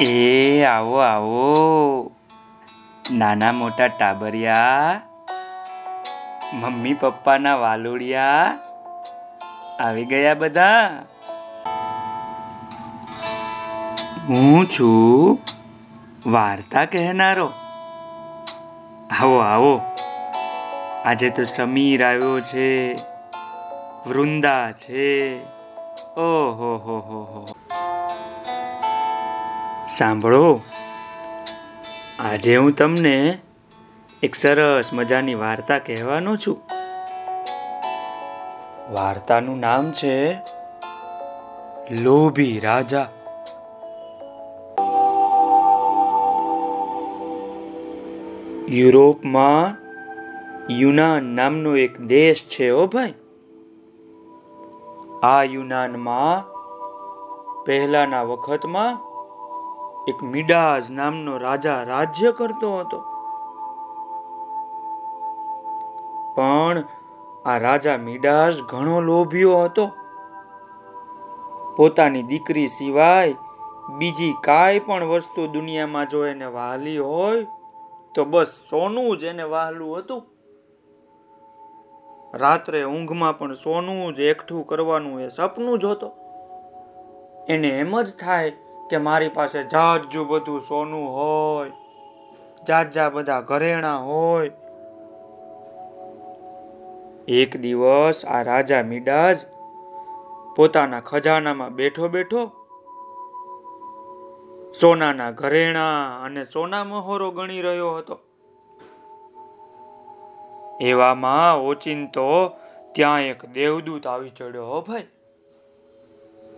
એ આવો આવો. નાના મોટા ટાબરિયા, મમ્મી પપ્પાના વાલુડિયા, આવી ગયા બધા? હું છું વાર્તા કહેનારો. આવો આવો. આજે તો સમીર આવ્યો છે, વૃંદા છે. ઓહો, હો હો હો સાંભળો. આજે હું તમને એક સરસ મજાની વાર્તા કહેવાનો છું. વાર્તાનું નામ છે લોભી રાજા. યુરોપમાં યુનાન નામનો એક દેશ છે ઓ ભાઈ. આ યુનાનમાં પહેલાના વખતમાં એક મિડાઝ નામનો રાજા રાજ્ય કરતો હતો. પણ આ રાજા મિડાઝ ઘણો લોભ્યો હતો. પોતાની દીકરી સિવાય બીજી કાંઈ પણ વસ્તુ દુનિયામાં જો એને વહાલી હોય, તો બસ સોનું જ એને વહાલું હતું. રાત્રે ઊંઘમાં પણ સોનું જ એકઠું કરવાનું એ સપનું જ હતો. એને એમ જ થાય કે મારી પાસે જાજુ બધું સોનું હોય, જાજા બધા ઘરેણા હોય. એક દિવસ આ રાજા મીડાજ પોતાના ખજાનામાં બેઠો બેઠો સોનાના ઘરેણા અને સોના મહોરો ગણી રહ્યો હતો. એવામાં ઓચિંતો ત્યાં એક દેવદૂત આવી ચડ્યો, હો ભાઈ,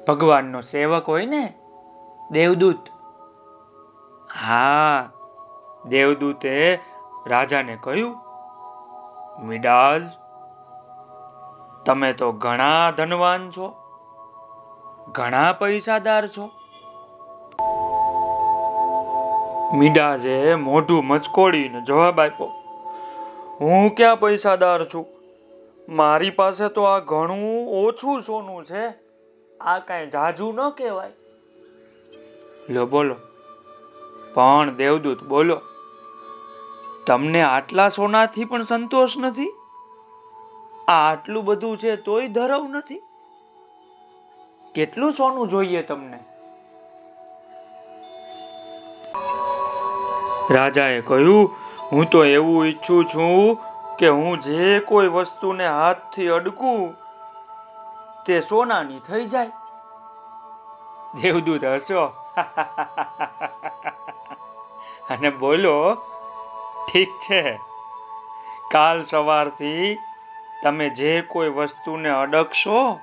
ભગવાનનો સેવક હોય ને દેવદૂત. હા, દેવદૂતે રાજાને કહ્યું, મિડાઝ, તમે તો ઘણા ધનવાન છો, ઘણા પૈસાદાર છો. મિડાઝે મોઢું મચકોડીને જવાબ આપ્યો, હું ક્યાં પૈસાદાર છું? મારી પાસે તો આ ઘણું ઓછું સોનું છે. આ કાંઈ જાજુ ન કહેવાય. લો, બોલો. પણ દેવદૂત, બોલો. તમને આટલા સોનાથી પણ સંતોષ નથી? આ આટલું બધું છે તોય ધરવ નથી? કેટલું સોનું જોઈએ તમને? રાજાએ કહ્યું, હું તો એવું ઈચ્છું છું કે હું જે કોઈ વસ્તુને હાથથી અડકું, તે સોનાની થઈ જાય. દેવદૂત હસ્યો. અને બોલો, ઠીક છે. કાલ સવારથી તમે જે કોઈ વસ્તુને અડકશો,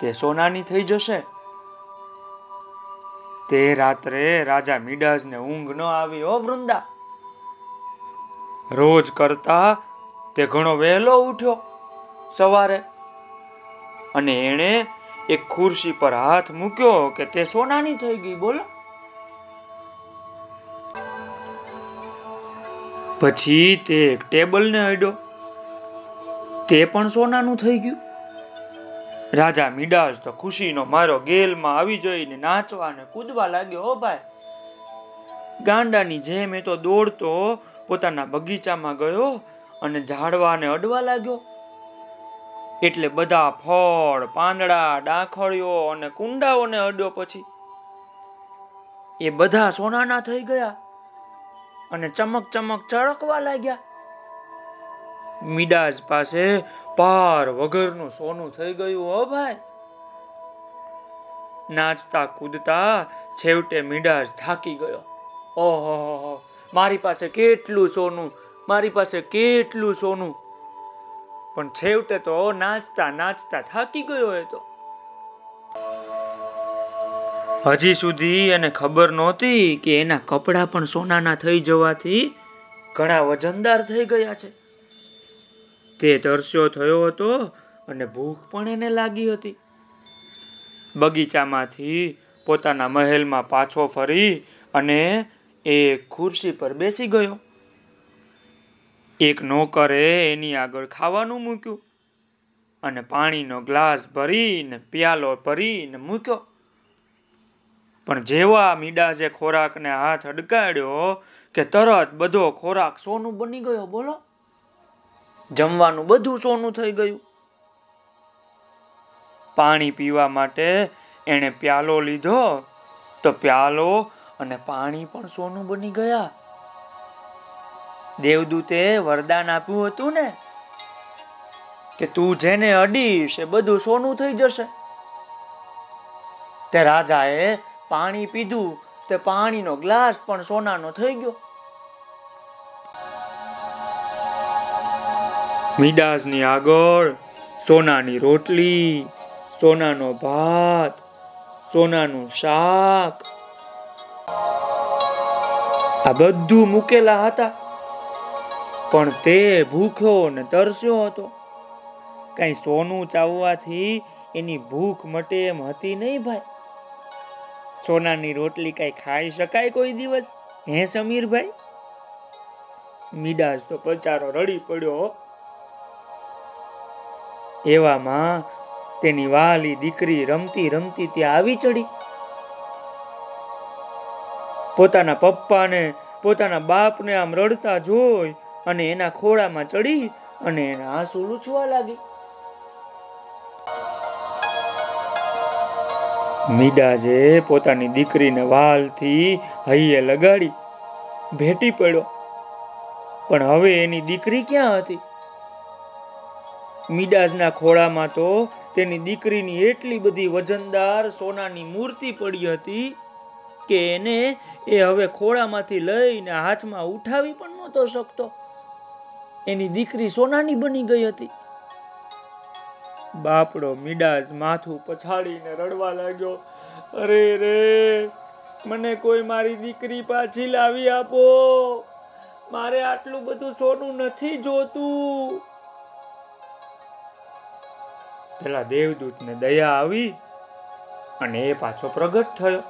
તે સોનાની થઈ જશે. તે રાત્રે રાજા મીડાસને ઊંઘ ન આવી ઓ વૃંદા. રોજ કરતા તે ઘણો વહેલો ઉઠ્યો સવારે. અને એણે એક ખુરશી પર હાથ મૂક્યો કે તે સોનાની થઈ ગઈ, બોલો. પછી તે એક ટેબલને અડ્યો. તે પણ સોનાનું થઈ ગયું. રાજા મીડાસ તો ખુશીનો મારો ગેલમાં આવી જઈને નાચવા ને કૂદવા લાગ્યો હો ભાઈ. ગાંડાની જેમ એ તો દોડતો પોતાના બગીચામાં ગયો અને ઝાડવાને અડવા લાગ્યો. એટલે બધા ફળ, પાંદડા ડાંખળીઓ અને કુંડાઓને અડ્યો પછી એ બધા સોનાના થઈ ગયા અને ચમક ચમક ચળકવા લાગ્યા. મિડાજ પાસે પાર વગરનું સોનું થઈ ગયું, હો ભાઈ. નાચતા કૂદતા છેવટે મીડાજ થાકી ગયો. ઓહો મારી પાસે કેટલું સોનું, મારી પાસે કેટલું સોનું? પણ છેવટે તો નાચતા નાચતા થાકી ગયો એ તો. હજી સુધી એને ખબર નહોતી કે એના કપડાં પણ સોનાના થઈ જવાથી ઘણા વજનદાર થઈ ગયા છે. તે તરસ્યો થયો હતો અને ભૂખ પણ એને લાગી હતી. બગીચામાંથી પોતાના મહેલમાં પાછો ફરી અને એ ખુરશી પર બેસી ગયો. એક નોકરે એની આગળ ખાવાનું મૂક્યું. અને પાણીનો ગ્લાસ ભરીને, પ્યાલો ભરીને મૂક્યો. પણ જેવા મીડાજે ખોરાકને હાથ અડકાડ્યો કે તરત બધો ખોરાક સોનું બની ગયો, બોલો. જમવાનું બધું સોનું થઈ ગયું. પાણી પીવા માટે એણે પ્યાલો લીધો. તો પ્યાલો અને પાણી પણ સોનું બની ગયા. દેવદૂતે વરદાન આપ્યું હતું ને કે તું જેને અડીશ એ બધું સોનું થઈ જશે. તે રાજાએ પાણી પીધું, તે પાણીનો ગ્લાસ પણ સોનાનો થઈ ગયો. મીડાસની આગળ સોનાની રોટલી, સોનાનો ભાત, સોનાનું શાક. આ બધું મૂકેલા હતા. પણ તે ભૂખ્યો ને તરસ્યો હતો. કઈ સોનું ચાવવાથી એની ભૂખ મટે એમ હતી નહીં ભાઈ. સોનાની રોટલી કઈ ખાઈ શકાય કોઈ દિવસ? હે સમીરભાઈ? મીડાસ તો પચારો રડી પડ્યો. એવામાં તેની વાલી દીકરી રમતી રમતી ત્યાં આવી ચડી. પોતાના પપ્પાને, પોતાના બાપને આમ રડતા જોઈ અને એના ખોળામાં ચડી અને એના આંસુ લૂછવા લાગી. મીડાજે પોતાની દીકરીને વાલથી હૈયે લગાડી ભેટી પડ્યો. પણ હવે એની દીકરી ક્યાં હતી? મીડાજના ખોળામાં તો તેની દીકરીની એટલી બધી વજનદાર સોનાની મૂર્તિ પડી હતી કે એને એ હવે ખોળામાંથી લઈને હાથમાં ઉઠાવી પણ નહોતો શકતો. એની દીકરી સોનાની બની ગઈ હતી. બાપડો મીડાસ માથું પછાડીને રડવા લાગ્યો, અરે રે, મને કોઈ મારી દીકરી પાછી લાવી આપો. મારે આટલું બધું સોનું નથી જોતું. પેલા દેવદૂતને દયા આવી અને એ પાછો પ્રગટ થયો.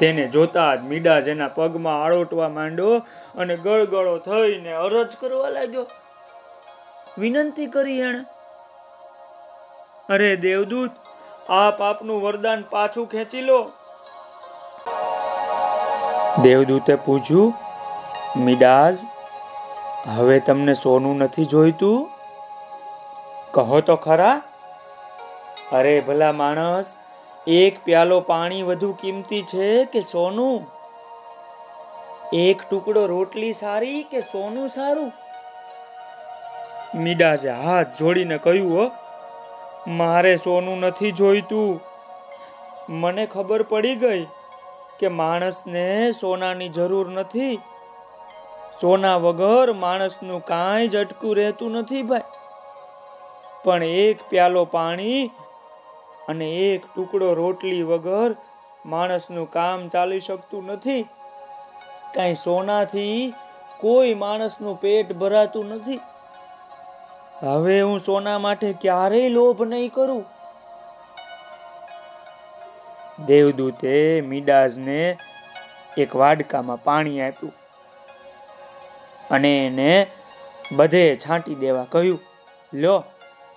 તેને જોતા જ મીડાજ જેના પગમાં આળોટવા માંડ્યો અને ગળગળો થઈને અરજ કરવા લાગ્યો, વિનંતી કરી એણે. અરે દેવદૂત, આપ આપનું વરદાન પાછું ખેંચી લો. દેવદૂતે પૂછ્યું મિડાઝ હવે તમને સોનું નથી જોઈતું? કહો તો ખરા. અરે ભલા માણસ એક પ્યાલો પાણી વધુ કિંમતી છે કે સોનું? એક ટુકડો રોટલી સારી કે સોનું સારું? મીડાઝે હાથ જોડીને કહ્યું, હો, મારે સોનું નથી જોઈતું. મને ખબર પડી ગઈ કે માણસને સોનાની જરૂર નથી. સોના વગર માણસનું કાંઈ જ અટકું રહેતું નથી ભાઈ. પણ એક પ્યાલો પાણી અને એક ટુકડો રોટલી વગર માણસનું કામ ચાલી શકતું નથી. કાંઈ સોનાથી કોઈ માણસનું પેટ ભરાતું નથી. હવે હું સોના માટે ક્યારેય લોભ નહીં કરું. દેવદૂતે મીડાઝને એક વાડકામાં પાણી આપ્યું અને એને બધે છાંટી દેવા કહ્યું, લો,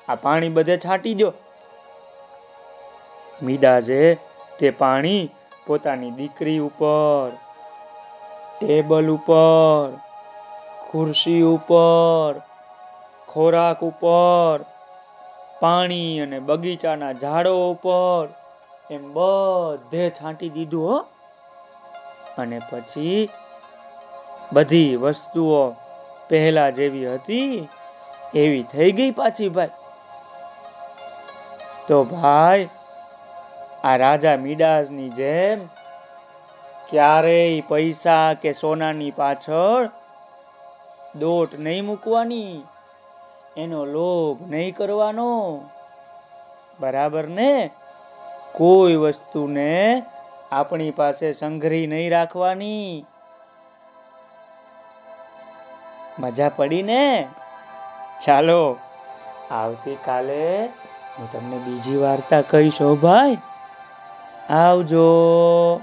આ પાણી બધે છાંટી દો મીડાઝે તે પાણી પોતાની દીકરી ઉપર, ટેબલ ઉપર, ખુરશી ઉપર, ખોરાક ઉપર, પાણી અને બગીચાના ઝાડો ઉપર એમ બધે છાંટી દીધું, હો. અને પછી બધી વસ્તુઓ પહેલા જેવી હતી, એવી થઈ ગઈ પાછી ભાઈ. તો ભાઈ આ રાજા મીડાસની જેમ ક્યારેય પૈસા કે સોનાની પાછળ દોટ નહીં મૂકવાની, એનો લોભ નહીં કરવાનો. બરાબર ને? કોઈ વસ્તુને આપણી પાસે સંઘરી નહીં રાખવાની. મજા પડી ને? ચાલો, આવતીકાલે હું તમને બીજી વાર્તા કહીશ ભાઈ. આવજો.